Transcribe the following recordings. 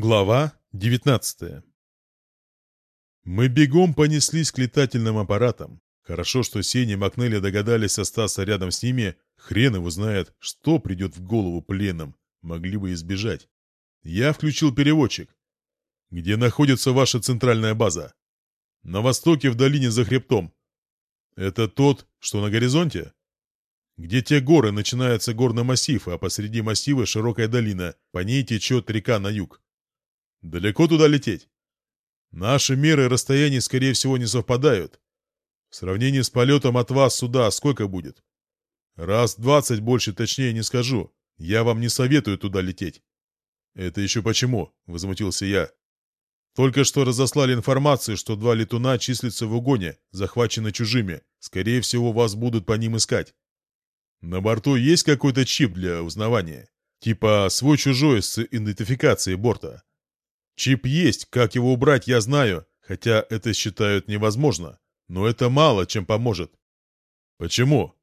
Глава 19 Мы бегом понеслись к летательным аппаратам. Хорошо, что Сеня и Макнелли догадались остаться рядом с ними. Хрен его знает, что придет в голову пленным. Могли бы избежать. Я включил переводчик. Где находится ваша центральная база? На востоке, в долине за хребтом. Это тот, что на горизонте? Где те горы, начинается горный массив, а посреди массива широкая долина. По ней течет река на юг. Далеко туда лететь? Наши меры расстояний, скорее всего, не совпадают. В сравнении с полетом от вас сюда сколько будет? Раз двадцать больше точнее не скажу. Я вам не советую туда лететь. Это еще почему? Возмутился я. Только что разослали информацию, что два летуна числятся в угоне, захвачены чужими. Скорее всего, вас будут по ним искать. На борту есть какой-то чип для узнавания? Типа свой-чужой с идентификацией борта? Чип есть, как его убрать, я знаю, хотя это считают невозможно. Но это мало чем поможет. Почему?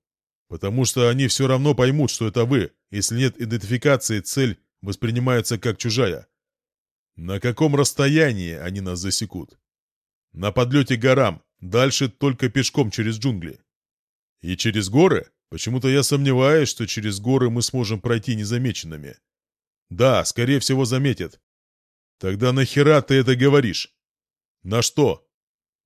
Потому что они все равно поймут, что это вы. Если нет идентификации, цель воспринимается как чужая. На каком расстоянии они нас засекут? На подлете к горам, дальше только пешком через джунгли. И через горы? Почему-то я сомневаюсь, что через горы мы сможем пройти незамеченными. Да, скорее всего заметят, Тогда нахера ты это говоришь? На что?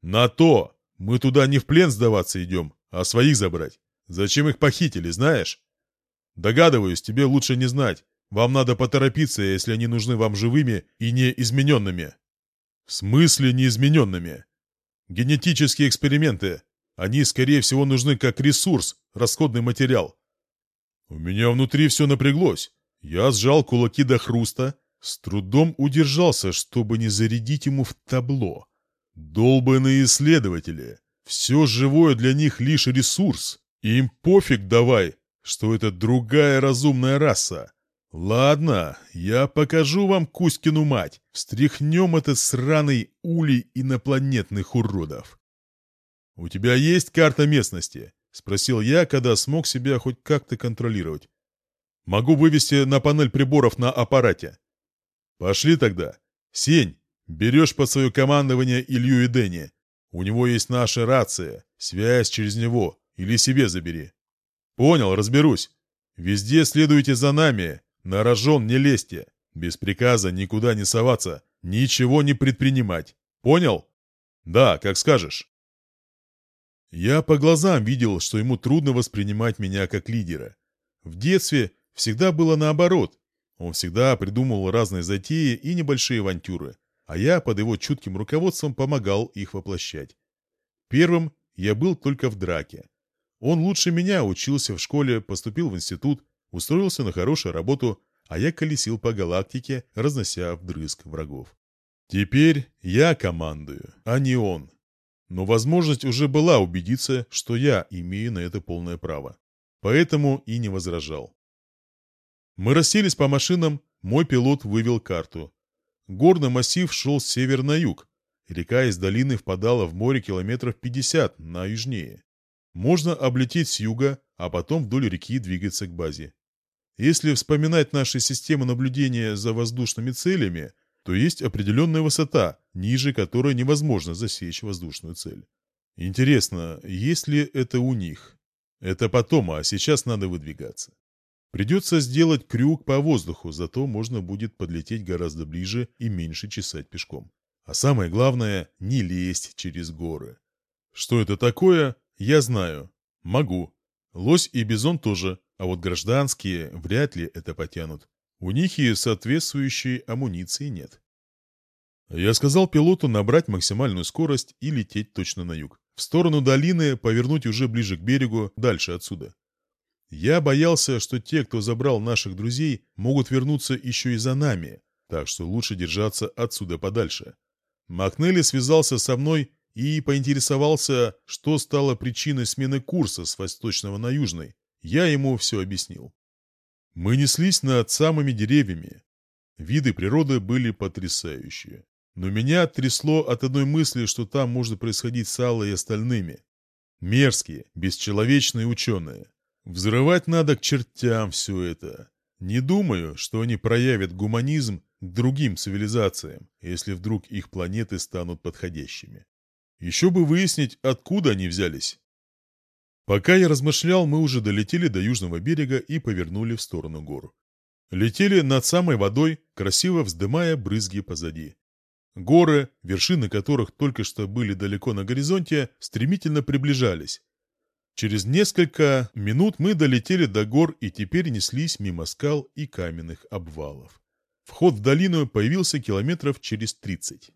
На то. Мы туда не в плен сдаваться идем, а своих забрать. Зачем их похитили, знаешь? Догадываюсь, тебе лучше не знать. Вам надо поторопиться, если они нужны вам живыми и неизмененными. В смысле неизмененными? Генетические эксперименты. Они, скорее всего, нужны как ресурс, расходный материал. У меня внутри все напряглось. Я сжал кулаки до хруста, с трудом удержался, чтобы не зарядить ему в табло. Долбанные исследователи. Все живое для них лишь ресурс. Им пофиг давай, что это другая разумная раса. Ладно, я покажу вам Кузькину мать. Встряхнем этот сраный улей инопланетных уродов. «У тебя есть карта местности?» — спросил я, когда смог себя хоть как-то контролировать. «Могу вывести на панель приборов на аппарате». «Пошли тогда. Сень, берешь под свое командование Илью и Дэнни. У него есть наша рация, связь через него. Или себе забери». «Понял, разберусь. Везде следуйте за нами. На рожон не лезьте. Без приказа никуда не соваться. Ничего не предпринимать. Понял?» «Да, как скажешь». Я по глазам видел, что ему трудно воспринимать меня как лидера. В детстве всегда было наоборот. Он всегда придумывал разные затеи и небольшие авантюры, а я под его чутким руководством помогал их воплощать. Первым я был только в драке. Он лучше меня учился в школе, поступил в институт, устроился на хорошую работу, а я колесил по галактике, разнося вдрызг врагов. Теперь я командую, а не он. Но возможность уже была убедиться, что я имею на это полное право. Поэтому и не возражал. Мы расселись по машинам, мой пилот вывел карту. Горный массив шел с севера на юг. Река из долины впадала в море километров 50 на южнее. Можно облететь с юга, а потом вдоль реки двигаться к базе. Если вспоминать наши системы наблюдения за воздушными целями, то есть определенная высота, ниже которой невозможно засечь воздушную цель. Интересно, есть ли это у них? Это потом, а сейчас надо выдвигаться. Придется сделать крюк по воздуху, зато можно будет подлететь гораздо ближе и меньше чесать пешком. А самое главное, не лезть через горы. Что это такое, я знаю. Могу. Лось и бизон тоже, а вот гражданские вряд ли это потянут. У них и соответствующей амуниции нет. Я сказал пилоту набрать максимальную скорость и лететь точно на юг. В сторону долины повернуть уже ближе к берегу, дальше отсюда. Я боялся, что те, кто забрал наших друзей, могут вернуться еще и за нами, так что лучше держаться отсюда подальше. Макнелли связался со мной и поинтересовался, что стало причиной смены курса с восточного на южный. Я ему все объяснил. Мы неслись над самыми деревьями. Виды природы были потрясающие. Но меня трясло от одной мысли, что там может происходить с Аллой и остальными. Мерзкие, бесчеловечные ученые. Взрывать надо к чертям все это. Не думаю, что они проявят гуманизм к другим цивилизациям, если вдруг их планеты станут подходящими. Еще бы выяснить, откуда они взялись. Пока я размышлял, мы уже долетели до южного берега и повернули в сторону гор. Летели над самой водой, красиво вздымая брызги позади. Горы, вершины которых только что были далеко на горизонте, стремительно приближались. Через несколько минут мы долетели до гор и теперь неслись мимо скал и каменных обвалов. Вход в долину появился километров через тридцать.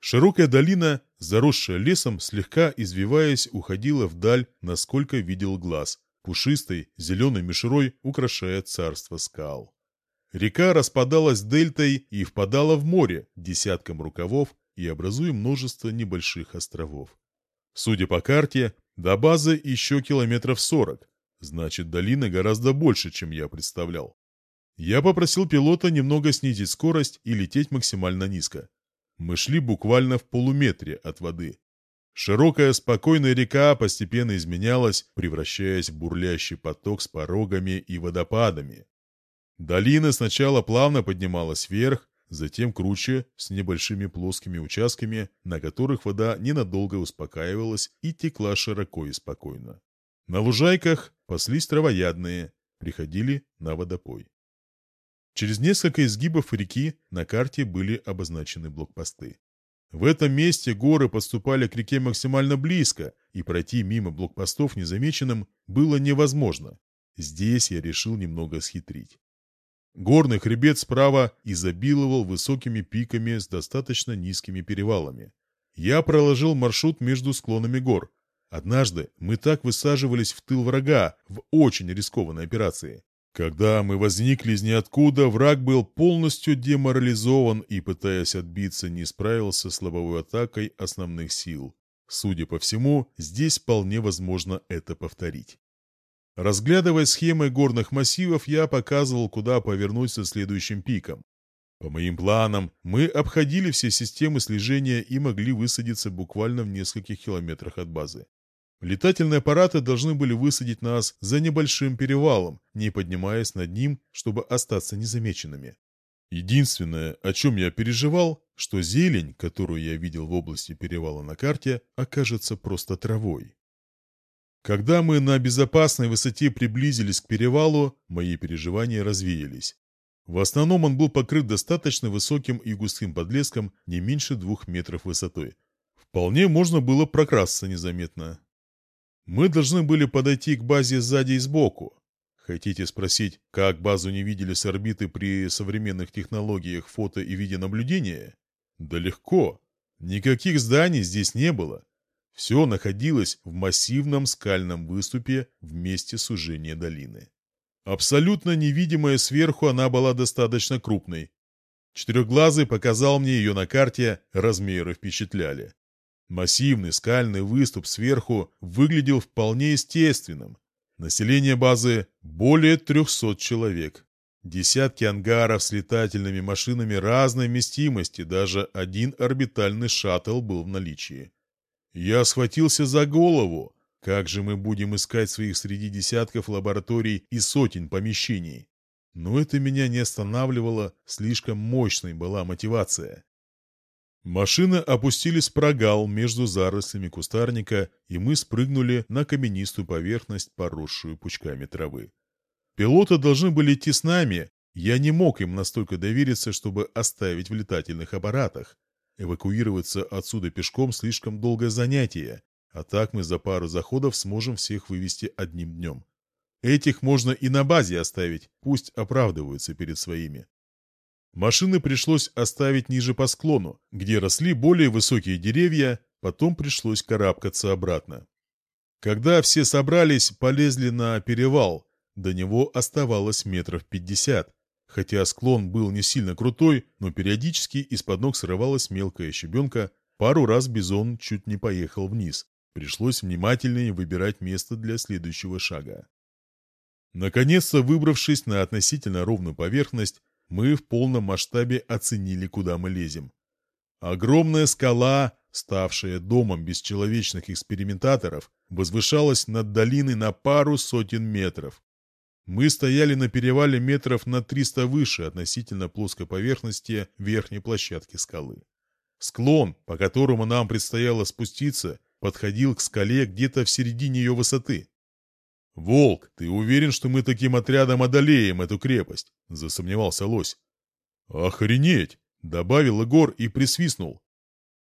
Широкая долина, заросшая лесом, слегка извиваясь, уходила вдаль, насколько видел глаз, пушистой, зеленой мишурой украшая царство скал. Река распадалась дельтой и впадала в море десятком рукавов и образуя множество небольших островов. Судя по карте, до базы еще километров сорок, значит, долина гораздо больше, чем я представлял. Я попросил пилота немного снизить скорость и лететь максимально низко. Мы шли буквально в полуметре от воды. Широкая спокойная река постепенно изменялась, превращаясь в бурлящий поток с порогами и водопадами. Долина сначала плавно поднималась вверх, затем круче, с небольшими плоскими участками, на которых вода ненадолго успокаивалась и текла широко и спокойно. На лужайках паслись травоядные, приходили на водопой. Через несколько изгибов реки на карте были обозначены блокпосты. В этом месте горы подступали к реке максимально близко, и пройти мимо блокпостов незамеченным было невозможно. Здесь я решил немного схитрить. Горный хребет справа изобиловал высокими пиками с достаточно низкими перевалами. Я проложил маршрут между склонами гор. Однажды мы так высаживались в тыл врага в очень рискованной операции. Когда мы возникли из ниоткуда, враг был полностью деморализован и, пытаясь отбиться, не справился с лобовой атакой основных сил. Судя по всему, здесь вполне возможно это повторить. Разглядывая схемы горных массивов, я показывал, куда повернуть со следующим пиком. По моим планам, мы обходили все системы слежения и могли высадиться буквально в нескольких километрах от базы. Летательные аппараты должны были высадить нас за небольшим перевалом, не поднимаясь над ним, чтобы остаться незамеченными. Единственное, о чем я переживал, что зелень, которую я видел в области перевала на карте, окажется просто травой. Когда мы на безопасной высоте приблизились к перевалу, мои переживания развеялись. В основном он был покрыт достаточно высоким и густым подлеском не меньше двух метров высотой. Вполне можно было прокрасться незаметно. Мы должны были подойти к базе сзади и сбоку. Хотите спросить, как базу не видели с орбиты при современных технологиях фото и видеонаблюдения? Да легко. Никаких зданий здесь не было. Все находилось в массивном скальном выступе в месте сужения долины. Абсолютно невидимая сверху она была достаточно крупной. Четырехглазый показал мне ее на карте, размеры впечатляли. Массивный скальный выступ сверху выглядел вполне естественным. Население базы более 300 человек. Десятки ангаров с летательными машинами разной вместимости, даже один орбитальный шаттл был в наличии. Я схватился за голову. Как же мы будем искать своих среди десятков лабораторий и сотен помещений? Но это меня не останавливало, слишком мощной была мотивация. Машины опустились в прогал между зарослями кустарника, и мы спрыгнули на каменистую поверхность, поросшую пучками травы. Пилоты должны были идти с нами, я не мог им настолько довериться, чтобы оставить в летательных аппаратах. Эвакуироваться отсюда пешком слишком долгое занятие, а так мы за пару заходов сможем всех вывести одним днем. Этих можно и на базе оставить, пусть оправдываются перед своими. Машины пришлось оставить ниже по склону, где росли более высокие деревья, потом пришлось карабкаться обратно. Когда все собрались, полезли на перевал, до него оставалось метров пятьдесят. Хотя склон был не сильно крутой, но периодически из-под ног срывалась мелкая щебенка, пару раз бизон чуть не поехал вниз. Пришлось внимательнее выбирать место для следующего шага. Наконец-то, выбравшись на относительно ровную поверхность, мы в полном масштабе оценили, куда мы лезем. Огромная скала, ставшая домом бесчеловечных экспериментаторов, возвышалась над долиной на пару сотен метров. Мы стояли на перевале метров на 300 выше относительно плоской поверхности верхней площадки скалы. Склон, по которому нам предстояло спуститься, подходил к скале где-то в середине ее высоты. «Волк, ты уверен, что мы таким отрядом одолеем эту крепость?» — засомневался лось. «Охренеть!» — добавил Егор и присвистнул.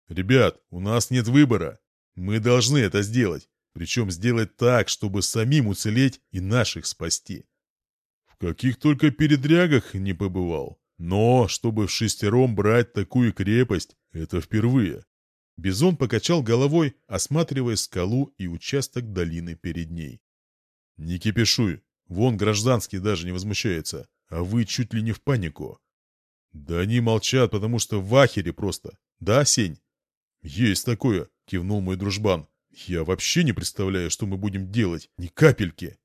«Ребят, у нас нет выбора. Мы должны это сделать. Причем сделать так, чтобы самим уцелеть и наших спасти. В каких только передрягах не побывал. Но, чтобы в шестером брать такую крепость, это впервые. Бизон покачал головой, осматривая скалу и участок долины перед ней. «Не кипишуй. Вон гражданский даже не возмущается, а вы чуть ли не в панику». «Да они молчат, потому что в ахере просто. Да, Сень?» «Есть такое», — кивнул мой дружбан. Я вообще не представляю, что мы будем делать, ни капельки.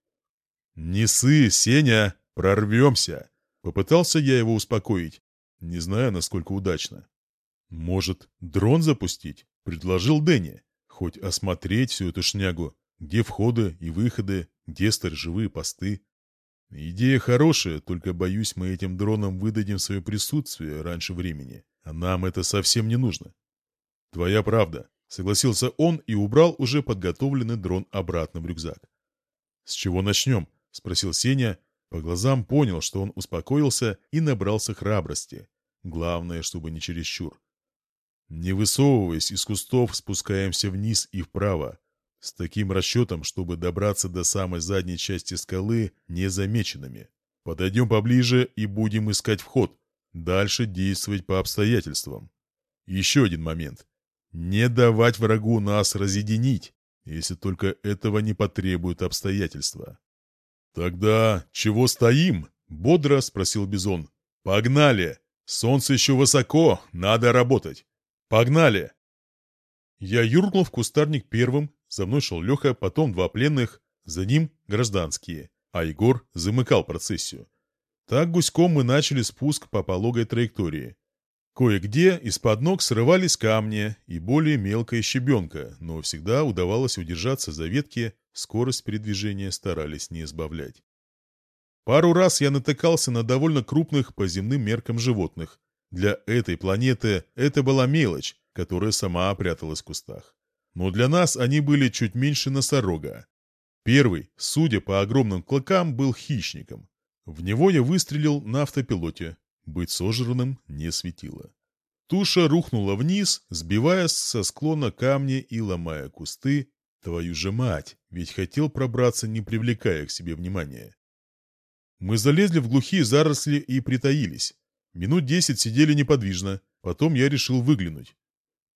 «Не сы, Сеня, прорвемся!» Попытался я его успокоить, не знаю, насколько удачно. «Может, дрон запустить?» — предложил Дэнни. «Хоть осмотреть всю эту шнягу, где входы и выходы, где сторожевые посты. Идея хорошая, только, боюсь, мы этим дроном выдадим свое присутствие раньше времени, а нам это совсем не нужно». «Твоя правда. Согласился он и убрал уже подготовленный дрон обратно в рюкзак. «С чего начнем?» — спросил Сеня. По глазам понял, что он успокоился и набрался храбрости. Главное, чтобы не чересчур. Не высовываясь из кустов, спускаемся вниз и вправо. С таким расчетом, чтобы добраться до самой задней части скалы незамеченными. Подойдем поближе и будем искать вход. Дальше действовать по обстоятельствам. Еще один момент. Не давать врагу нас разъединить, если только этого не потребуют обстоятельства. «Тогда чего стоим?» — бодро спросил Бизон. «Погнали! Солнце еще высоко, надо работать! Погнали!» Я юркнул в кустарник первым, за мной шел Леха, потом два пленных, за ним гражданские, а Егор замыкал процессию. Так гуськом мы начали спуск по пологой траектории. Кое-где из-под ног срывались камни и более мелкая щебенка, но всегда удавалось удержаться за ветки, скорость передвижения старались не избавлять. Пару раз я натыкался на довольно крупных по земным меркам животных. Для этой планеты это была мелочь, которая сама пряталась в кустах. Но для нас они были чуть меньше носорога. Первый, судя по огромным клыкам, был хищником. В него я выстрелил на автопилоте, быть сожранным не светило. Туша рухнула вниз, сбивая со склона камни и ломая кусты. Твою же мать, ведь хотел пробраться, не привлекая к себе внимания. Мы залезли в глухие заросли и притаились. Минут десять сидели неподвижно, потом я решил выглянуть.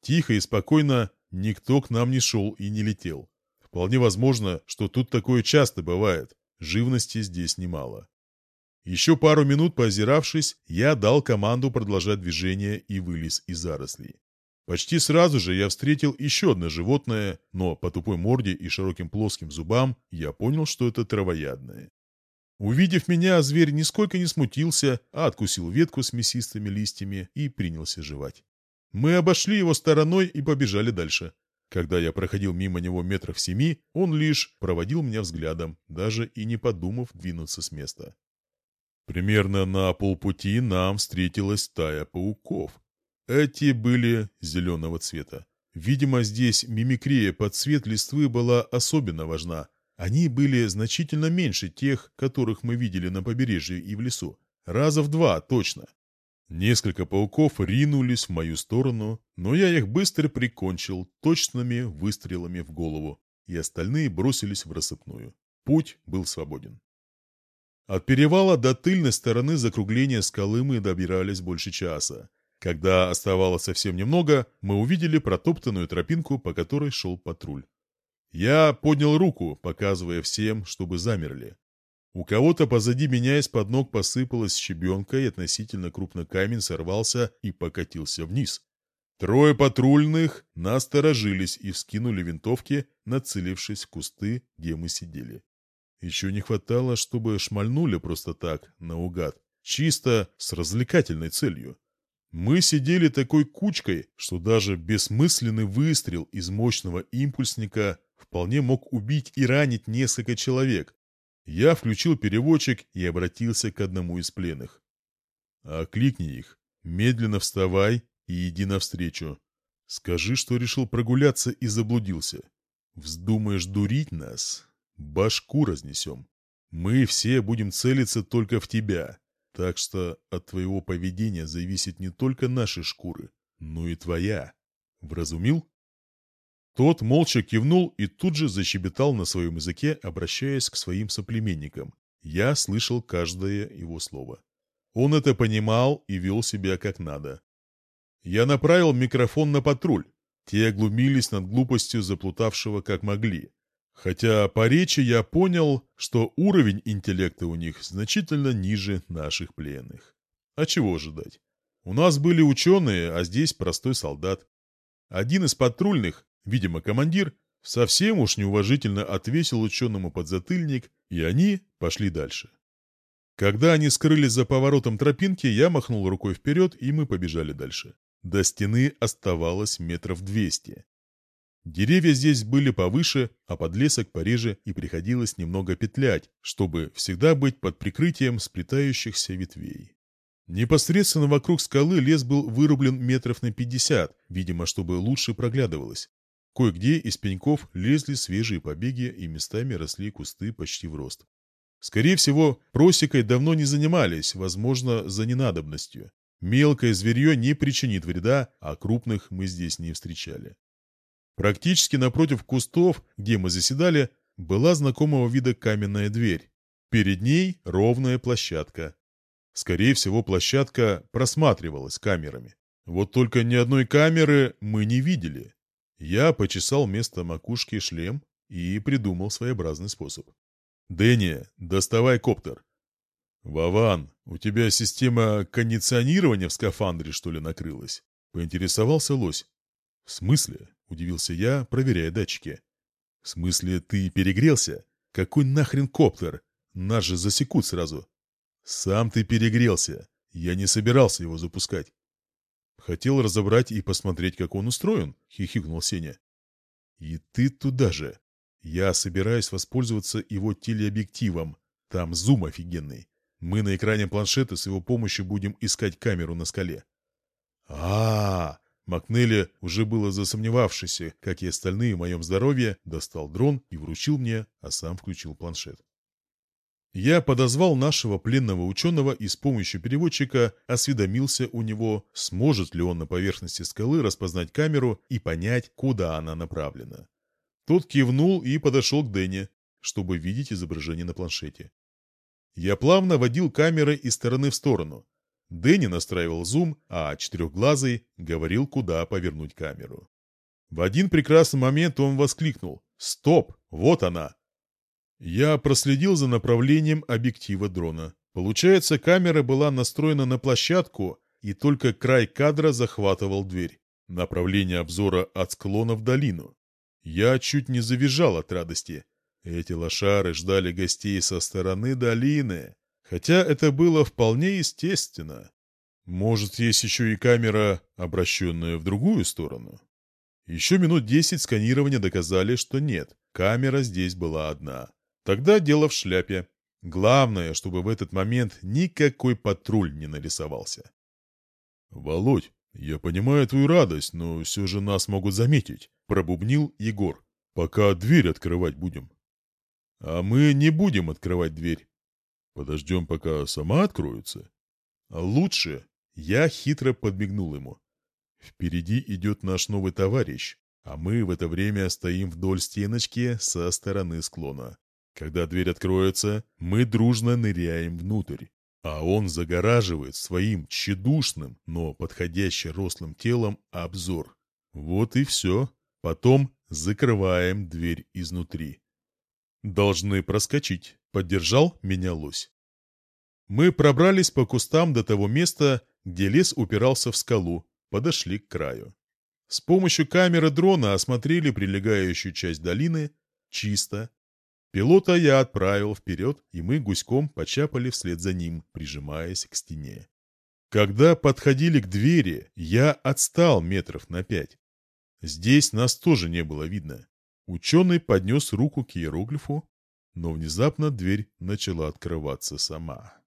Тихо и спокойно никто к нам не шел и не летел. Вполне возможно, что тут такое часто бывает, живности здесь немало. Еще пару минут поозиравшись, я дал команду продолжать движение и вылез из зарослей. Почти сразу же я встретил еще одно животное, но по тупой морде и широким плоским зубам я понял, что это травоядное. Увидев меня, зверь нисколько не смутился, а откусил ветку с мясистыми листьями и принялся жевать. Мы обошли его стороной и побежали дальше. Когда я проходил мимо него метров семи, он лишь проводил меня взглядом, даже и не подумав двинуться с места. Примерно на полпути нам встретилась стая пауков. Эти были зеленого цвета. Видимо, здесь мимикрия под цвет листвы была особенно важна. Они были значительно меньше тех, которых мы видели на побережье и в лесу. Раза в два, точно. Несколько пауков ринулись в мою сторону, но я их быстро прикончил точными выстрелами в голову, и остальные бросились в рассыпную. Путь был свободен. От перевала до тыльной стороны закругления скалы мы добирались больше часа. Когда оставалось совсем немного, мы увидели протоптанную тропинку, по которой шел патруль. Я поднял руку, показывая всем, чтобы замерли. У кого-то позади меня из-под ног посыпалась щебенка, и относительно крупный камень сорвался и покатился вниз. Трое патрульных насторожились и вскинули винтовки, нацелившись в кусты, где мы сидели. Еще не хватало, чтобы шмальнули просто так, наугад, чисто с развлекательной целью. Мы сидели такой кучкой, что даже бессмысленный выстрел из мощного импульсника вполне мог убить и ранить несколько человек. Я включил переводчик и обратился к одному из пленных. «Окликни их, медленно вставай и иди навстречу. Скажи, что решил прогуляться и заблудился. Вздумаешь дурить нас? Башку разнесем. Мы все будем целиться только в тебя. Так что от твоего поведения зависит не только наши шкуры, но и твоя. Вразумил? Тот молча кивнул и тут же защебетал на своем языке, обращаясь к своим соплеменникам. Я слышал каждое его слово. Он это понимал и вел себя как надо. Я направил микрофон на патруль. Те оглумились над глупостью заплутавшего как могли. Хотя по речи я понял, что уровень интеллекта у них значительно ниже наших пленных. А чего ожидать? У нас были ученые, а здесь простой солдат. Один из патрульных, видимо командир, совсем уж неуважительно отвесил ученому подзатыльник, и они пошли дальше. Когда они скрылись за поворотом тропинки, я махнул рукой вперед, и мы побежали дальше. До стены оставалось метров двести. Деревья здесь были повыше, а подлесок пореже, и приходилось немного петлять, чтобы всегда быть под прикрытием сплетающихся ветвей. Непосредственно вокруг скалы лес был вырублен метров на пятьдесят, видимо, чтобы лучше проглядывалось. Кое-где из пеньков лезли свежие побеги и местами росли кусты почти в рост. Скорее всего, просекой давно не занимались, возможно, за ненадобностью. Мелкое зверье не причинит вреда, а крупных мы здесь не встречали. Практически напротив кустов, где мы заседали, была знакомого вида каменная дверь. Перед ней ровная площадка. Скорее всего, площадка просматривалась камерами. Вот только ни одной камеры мы не видели. Я почесал место макушки шлем и придумал своеобразный способ. «Дэнни, доставай коптер». «Вован, у тебя система кондиционирования в скафандре, что ли, накрылась?» — поинтересовался лось. «В смысле?» — удивился я, проверяя датчики. «В смысле, ты перегрелся? Какой нахрен коптер? Нас же засекут сразу». «Сам ты перегрелся. Я не собирался его запускать». «Хотел разобрать и посмотреть, как он устроен», — хихикнул Сеня. «И ты туда же. Я собираюсь воспользоваться его телеобъективом. Там зум офигенный. Мы на экране планшета с его помощью будем искать камеру на скале». «А-а-а!» Макнелли, уже было засомневавшийся, как и остальные в моем здоровье, достал дрон и вручил мне, а сам включил планшет. Я подозвал нашего пленного ученого и с помощью переводчика осведомился у него, сможет ли он на поверхности скалы распознать камеру и понять, куда она направлена. Тот кивнул и подошел к Дэне, чтобы видеть изображение на планшете. Я плавно водил камерой из стороны в сторону, Дэнни настраивал зум, а четырехглазый говорил, куда повернуть камеру. В один прекрасный момент он воскликнул «Стоп! Вот она!» Я проследил за направлением объектива дрона. Получается, камера была настроена на площадку, и только край кадра захватывал дверь. Направление обзора от склона в долину. Я чуть не завизжал от радости. Эти лошары ждали гостей со стороны долины. Хотя это было вполне естественно. Может, есть еще и камера, обращенная в другую сторону? Еще минут десять сканирования доказали, что нет, камера здесь была одна. Тогда дело в шляпе. Главное, чтобы в этот момент никакой патруль не нарисовался. «Володь, я понимаю твою радость, но все же нас могут заметить», — пробубнил Егор. «Пока дверь открывать будем». «А мы не будем открывать дверь. Подождем, пока сама откроется. Лучше. Я хитро подмигнул ему. Впереди идет наш новый товарищ, а мы в это время стоим вдоль стеночки со стороны склона. Когда дверь откроется, мы дружно ныряем внутрь, а он загораживает своим тщедушным, но подходящим рослым телом обзор. Вот и все. Потом закрываем дверь изнутри. Должны проскочить. Поддержал меня лось. Мы пробрались по кустам до того места, где лес упирался в скалу, подошли к краю. С помощью камеры дрона осмотрели прилегающую часть долины. Чисто. Пилота я отправил вперед, и мы гуськом почапали вслед за ним, прижимаясь к стене. Когда подходили к двери, я отстал метров на пять. Здесь нас тоже не было видно. Ученый поднес руку к иероглифу, но внезапно дверь начала открываться сама.